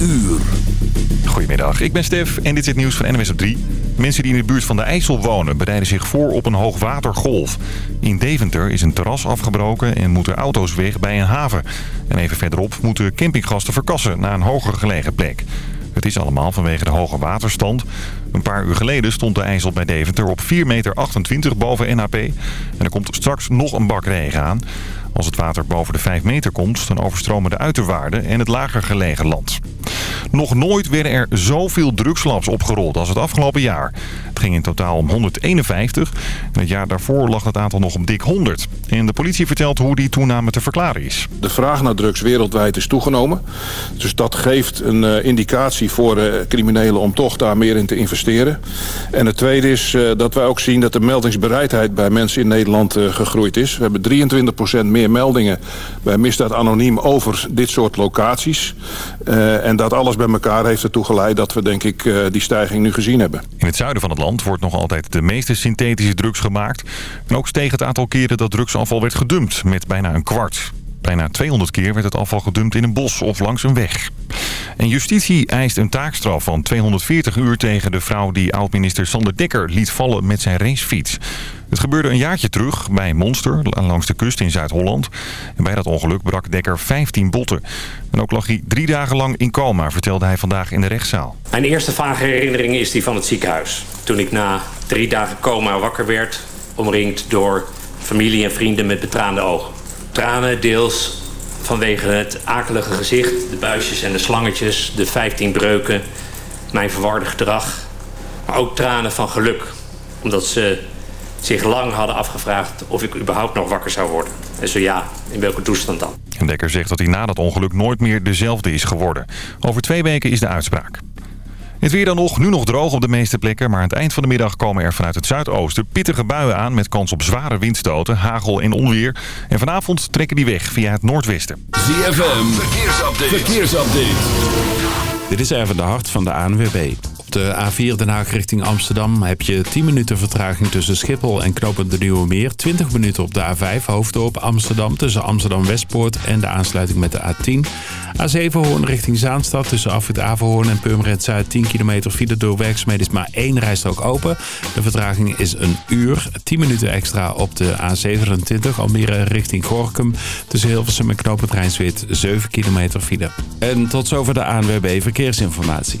uur. Goedemiddag, ik ben Stef en dit is het nieuws van NWS op 3. Mensen die in de buurt van de IJssel wonen bereiden zich voor op een hoogwatergolf. In Deventer is een terras afgebroken en moeten auto's weg bij een haven. En even verderop moeten campinggasten verkassen naar een hoger gelegen plek. Het is allemaal vanwege de hoge waterstand. Een paar uur geleden stond de IJssel bij Deventer op 4,28 meter boven NAP. En er komt straks nog een bak regen aan. Als het water boven de 5 meter komt, dan overstromen de uiterwaarden en het lager gelegen land. Nog nooit werden er zoveel drugslabs opgerold als het afgelopen jaar. Het ging in totaal om 151. En het jaar daarvoor lag het aantal nog op dik 100. En de politie vertelt hoe die toename te verklaren is. De vraag naar drugs wereldwijd is toegenomen. Dus dat geeft een uh, indicatie voor uh, criminelen om toch daar meer in te investeren. En het tweede is uh, dat wij ook zien dat de meldingsbereidheid bij mensen in Nederland gegroeid is. We hebben 23% meer meldingen bij misdaad anoniem over dit soort locaties. en dat alles bij elkaar heeft ertoe geleid dat we denk ik die stijging nu gezien hebben. In het zuiden van het land wordt nog altijd de meeste synthetische drugs gemaakt. En ook steeg het aantal keren dat drugsafval werd gedumpt met bijna een kwart. Bijna 200 keer werd het afval gedumpt in een bos of langs een weg. En justitie eist een taakstraf van 240 uur tegen de vrouw die oud-minister Sander Dekker liet vallen met zijn racefiets. Het gebeurde een jaartje terug bij Monster, langs de kust in Zuid-Holland. En bij dat ongeluk brak Dekker 15 botten. En ook lag hij drie dagen lang in coma, vertelde hij vandaag in de rechtszaal. Mijn eerste vage herinnering is die van het ziekenhuis. Toen ik na drie dagen coma wakker werd, omringd door familie en vrienden met betraande ogen. Tranen deels vanwege het akelige gezicht, de buisjes en de slangetjes, de 15 breuken, mijn verwarde gedrag. Maar ook tranen van geluk, omdat ze zich lang hadden afgevraagd of ik überhaupt nog wakker zou worden. En zo ja, in welke toestand dan? Dekker zegt dat hij na dat ongeluk nooit meer dezelfde is geworden. Over twee weken is de uitspraak. Het weer dan nog, nu nog droog op de meeste plekken... maar aan het eind van de middag komen er vanuit het zuidoosten pittige buien aan... met kans op zware windstoten, hagel en onweer. En vanavond trekken die weg via het noordwesten. ZFM, verkeersupdate. verkeersupdate. Dit is even de hart van de ANWB. Op de A4 Den Haag richting Amsterdam heb je 10 minuten vertraging tussen Schiphol en Knopend de Nieuwe Meer. 20 minuten op de A5 Hoofddorp Amsterdam tussen Amsterdam Westpoort en de aansluiting met de A10. A7 Hoorn richting Zaanstad tussen Afrit Averhoorn en Purmerend Zuid 10 kilometer file door werkzaamheden is maar één rijstrook open. De vertraging is een uur. 10 minuten extra op de A27 Almere richting Gorkum tussen Hilversum en Knopend Rijnswit 7 kilometer file. En tot zover de ANWB Verkeersinformatie.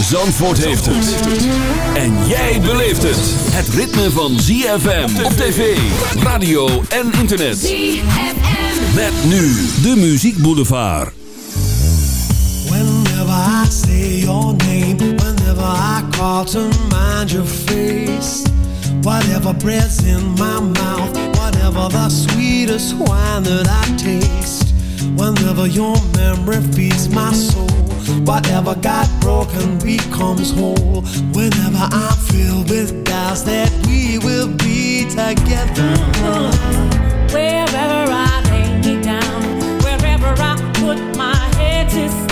Zandvoort heeft het. En jij beleeft het. Het ritme van ZFM op tv, radio en internet. ZFM. Met nu de Muziek Boulevard. Whenever I say your name, whenever I call to mind your face. Whatever breath's in my mouth, whatever the sweetest wine that I taste. Whenever your memory feeds my soul. Whatever got broken becomes whole. Whenever I'm filled with doubts that we will be together. Wherever I lay me down, wherever I put my head to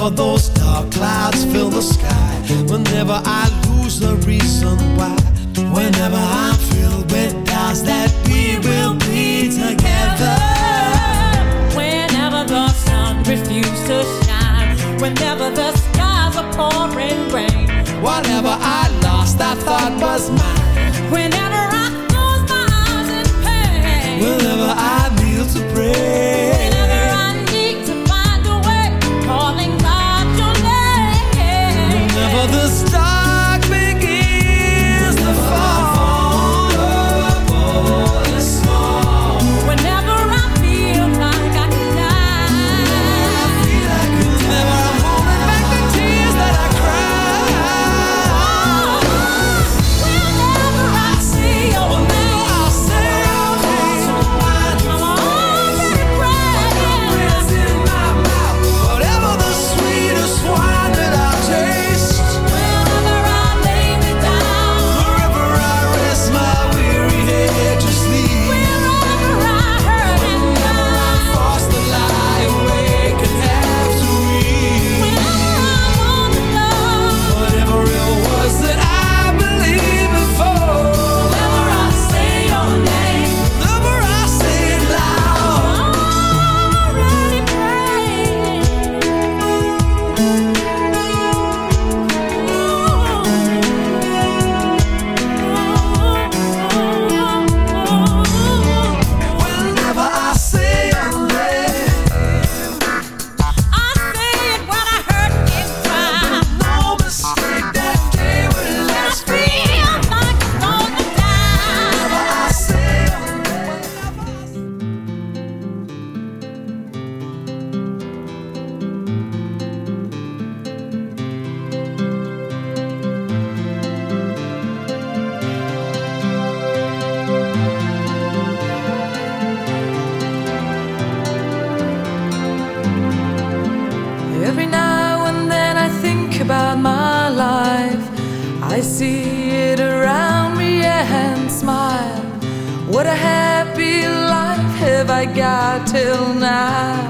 Whenever those dark clouds fill the sky. Whenever I lose the reason why Whenever I'm filled with doubts That we will be together. Whenever the sun refuses to shine Whenever the skies are pouring rain Whatever I lost I thought was mine. Whenever God till now.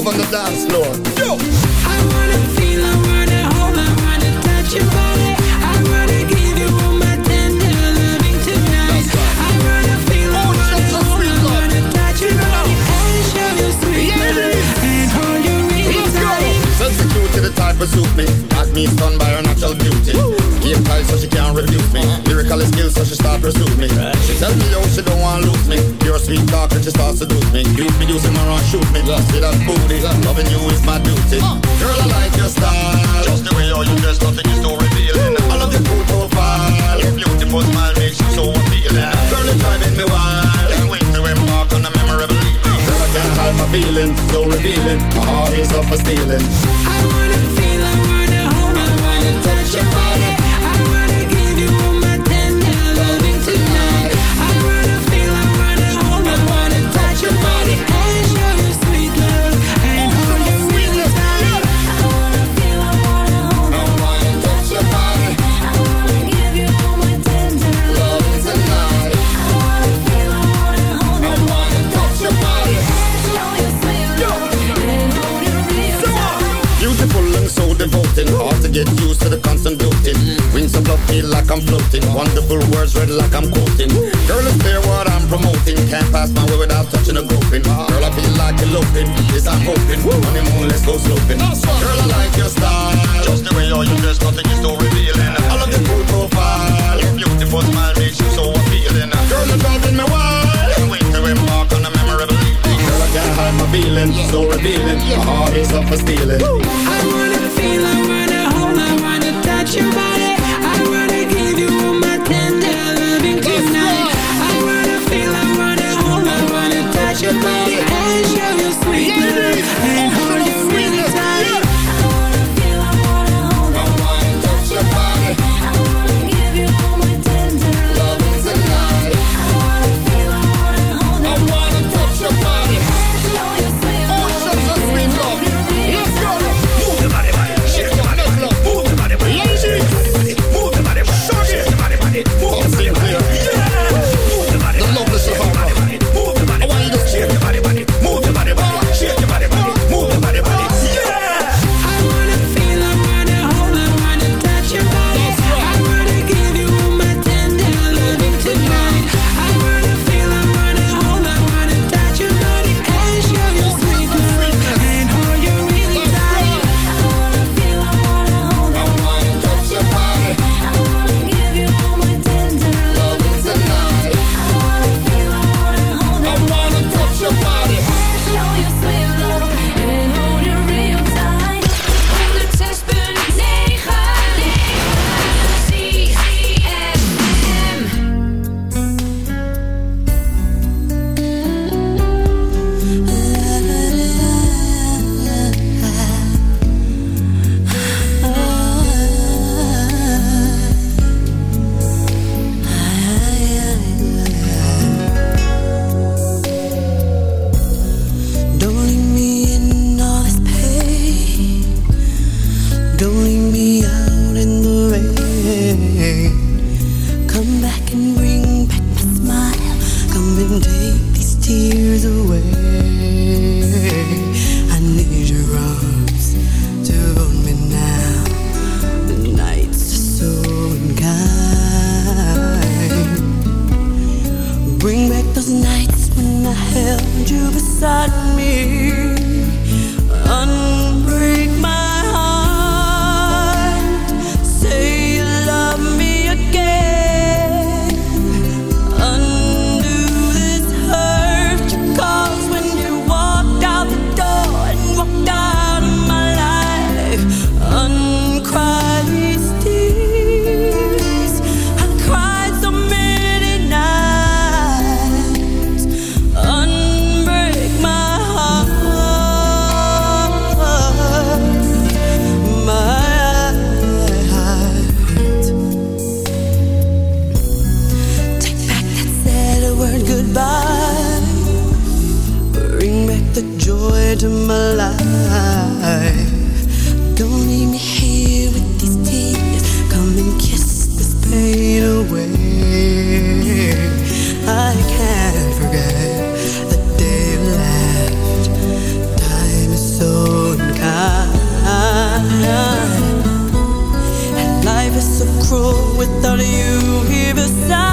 over the dance floor. Love feel like I'm floating. Wonderful words read like I'm quoting. Girl, it's clear what I'm promoting. Can't pass my way without touching a groping. Girl, I feel like eloping. This I'm hoping. Honeymoon, let's go sloping. Girl, I like your style. Just the way how you dress, nothing is so revealing. I love your cool profile. Your beautiful smile makes you so appealing. Girl, you're driving me wild. Can't wait to embark on a memorable evening. Girl, I can't hide my feelings. So revealing. My heart is up for stealing. I wanna feel, I wanna hold, I wanna touch your body. Your body and show you sweet control without you here beside.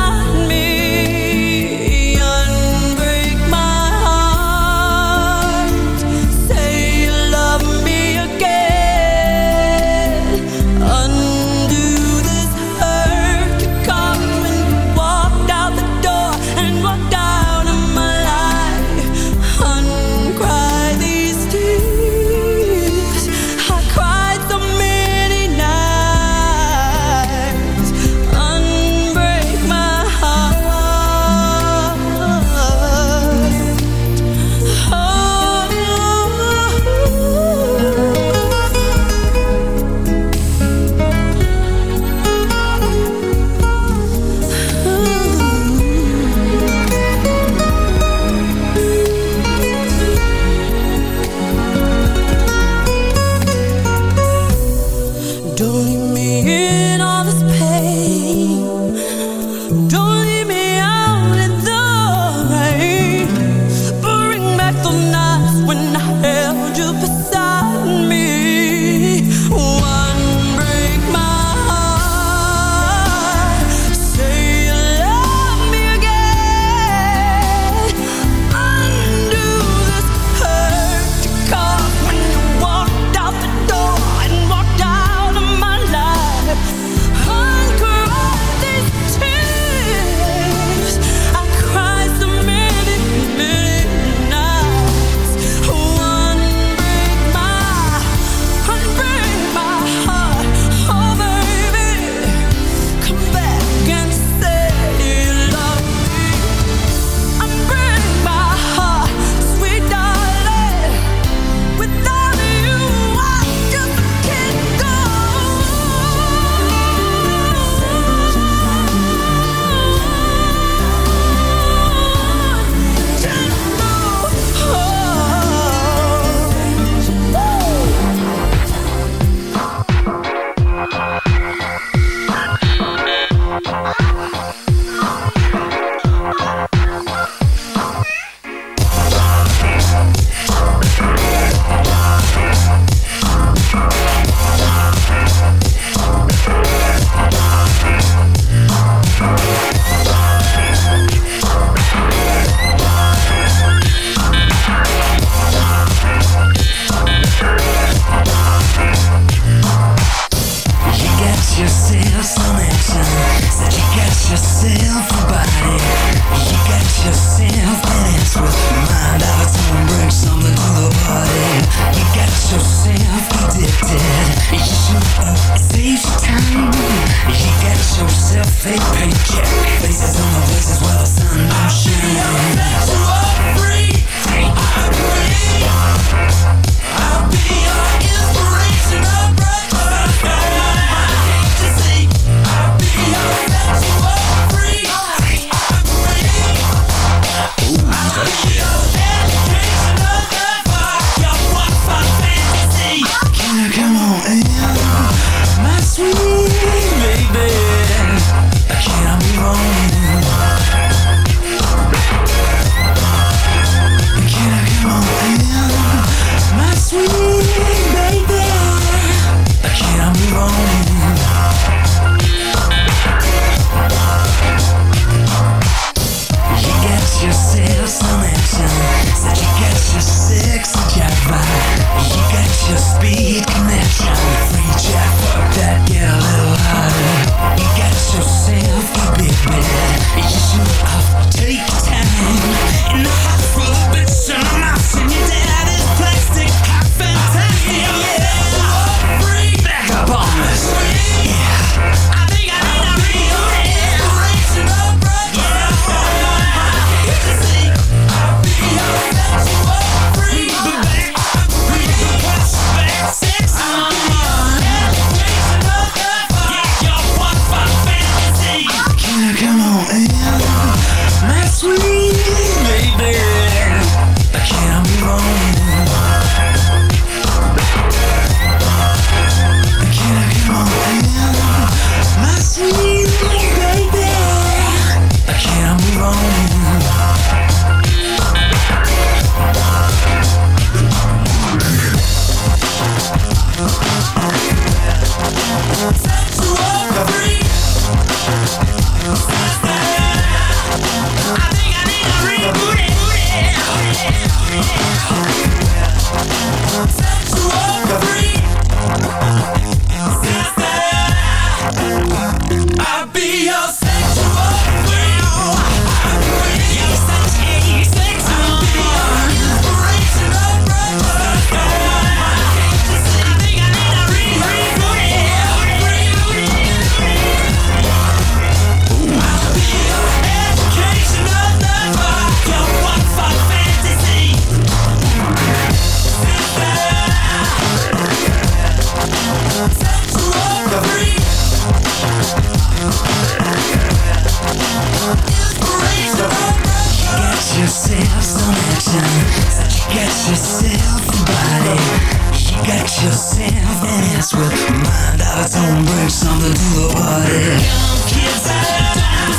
with mind out of Bring something to the party Young kids Don't be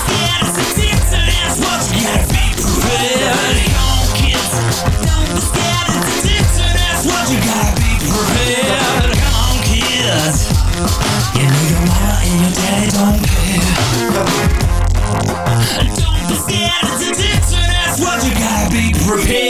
scared what you gotta be prepared Young kids You your mama and your daddy don't care Don't be scared what you gotta be prepared.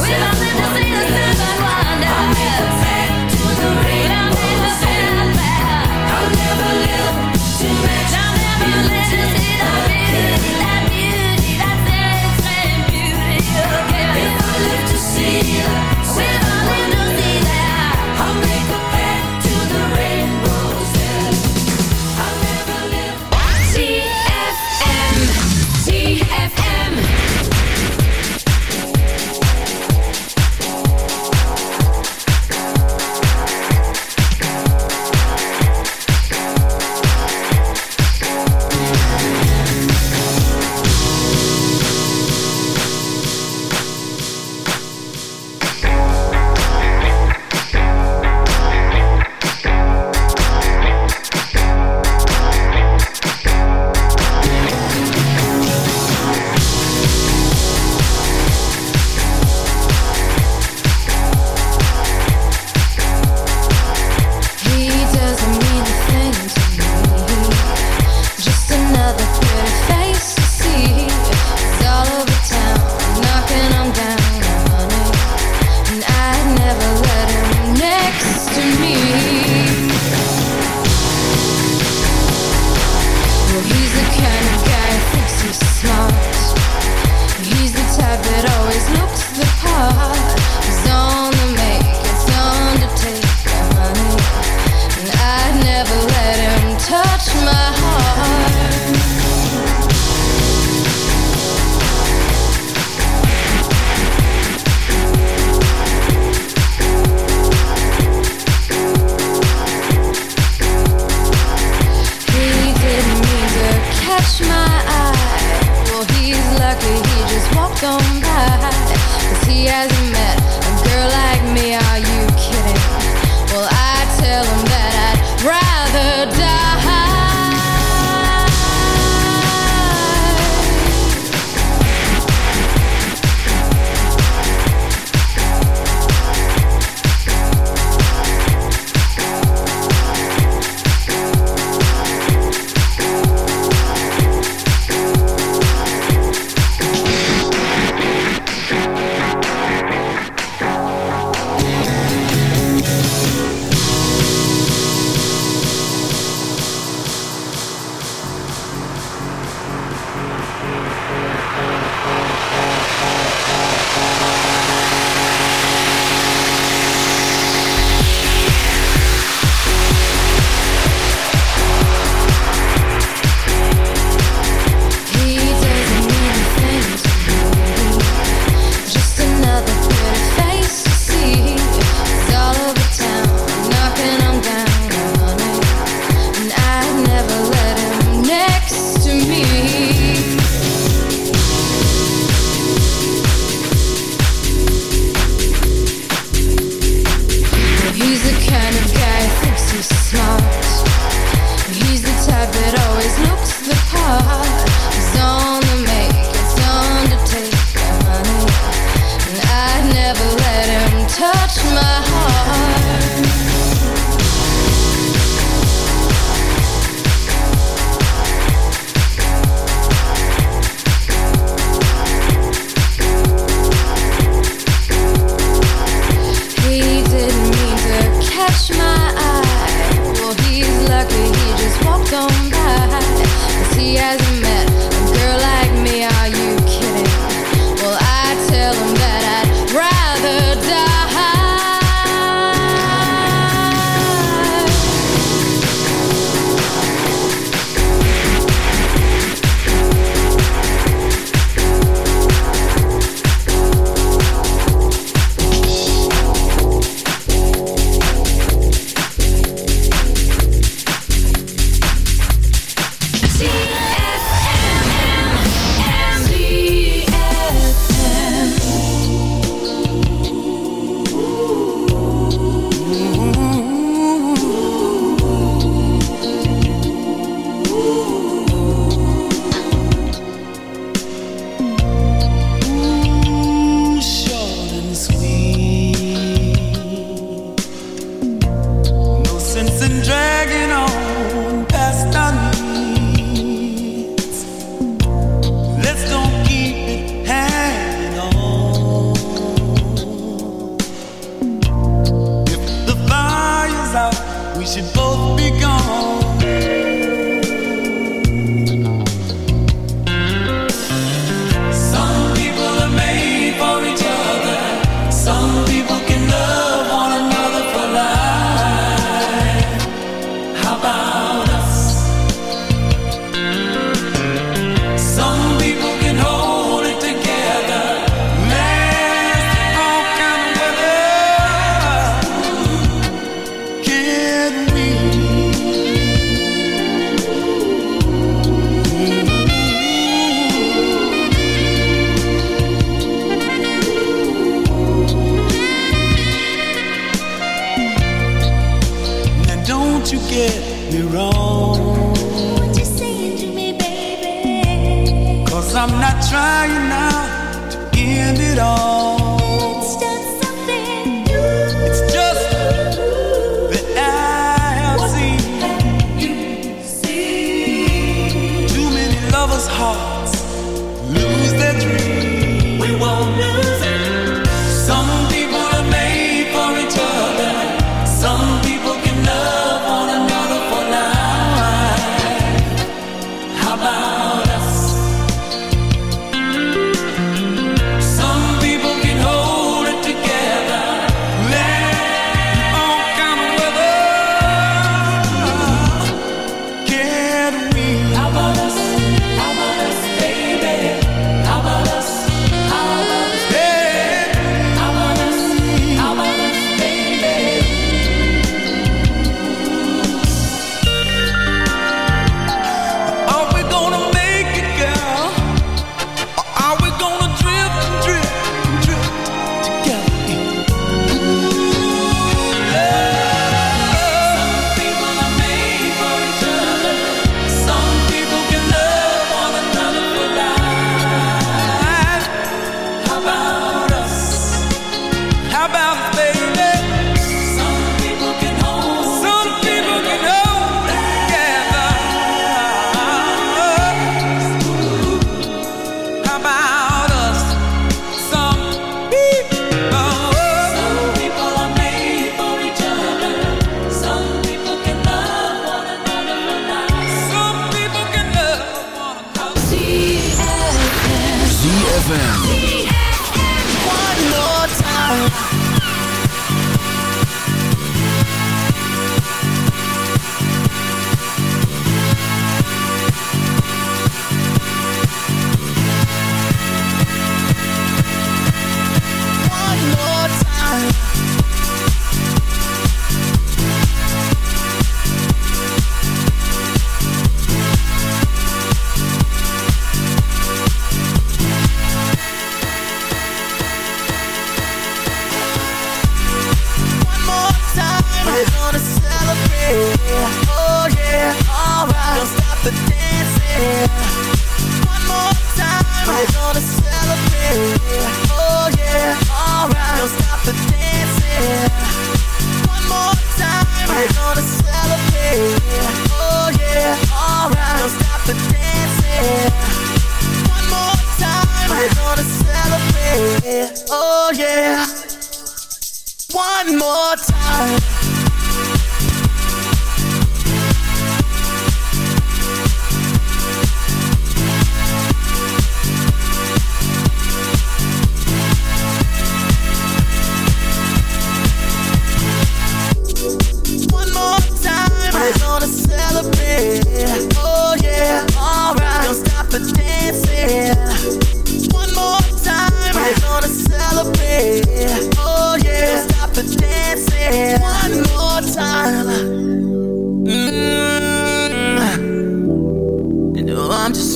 When I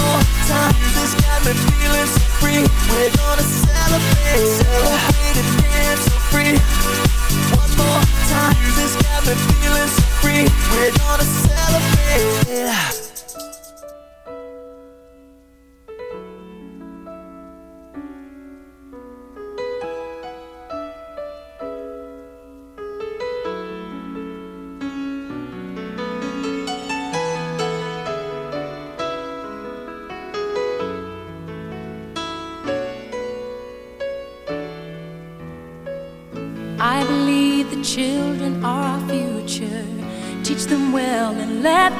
More time. Music's got me feeling so free. We're gonna celebrate. Celebrate so free. One more time. Music's got me feeling so free. We're gonna celebrate.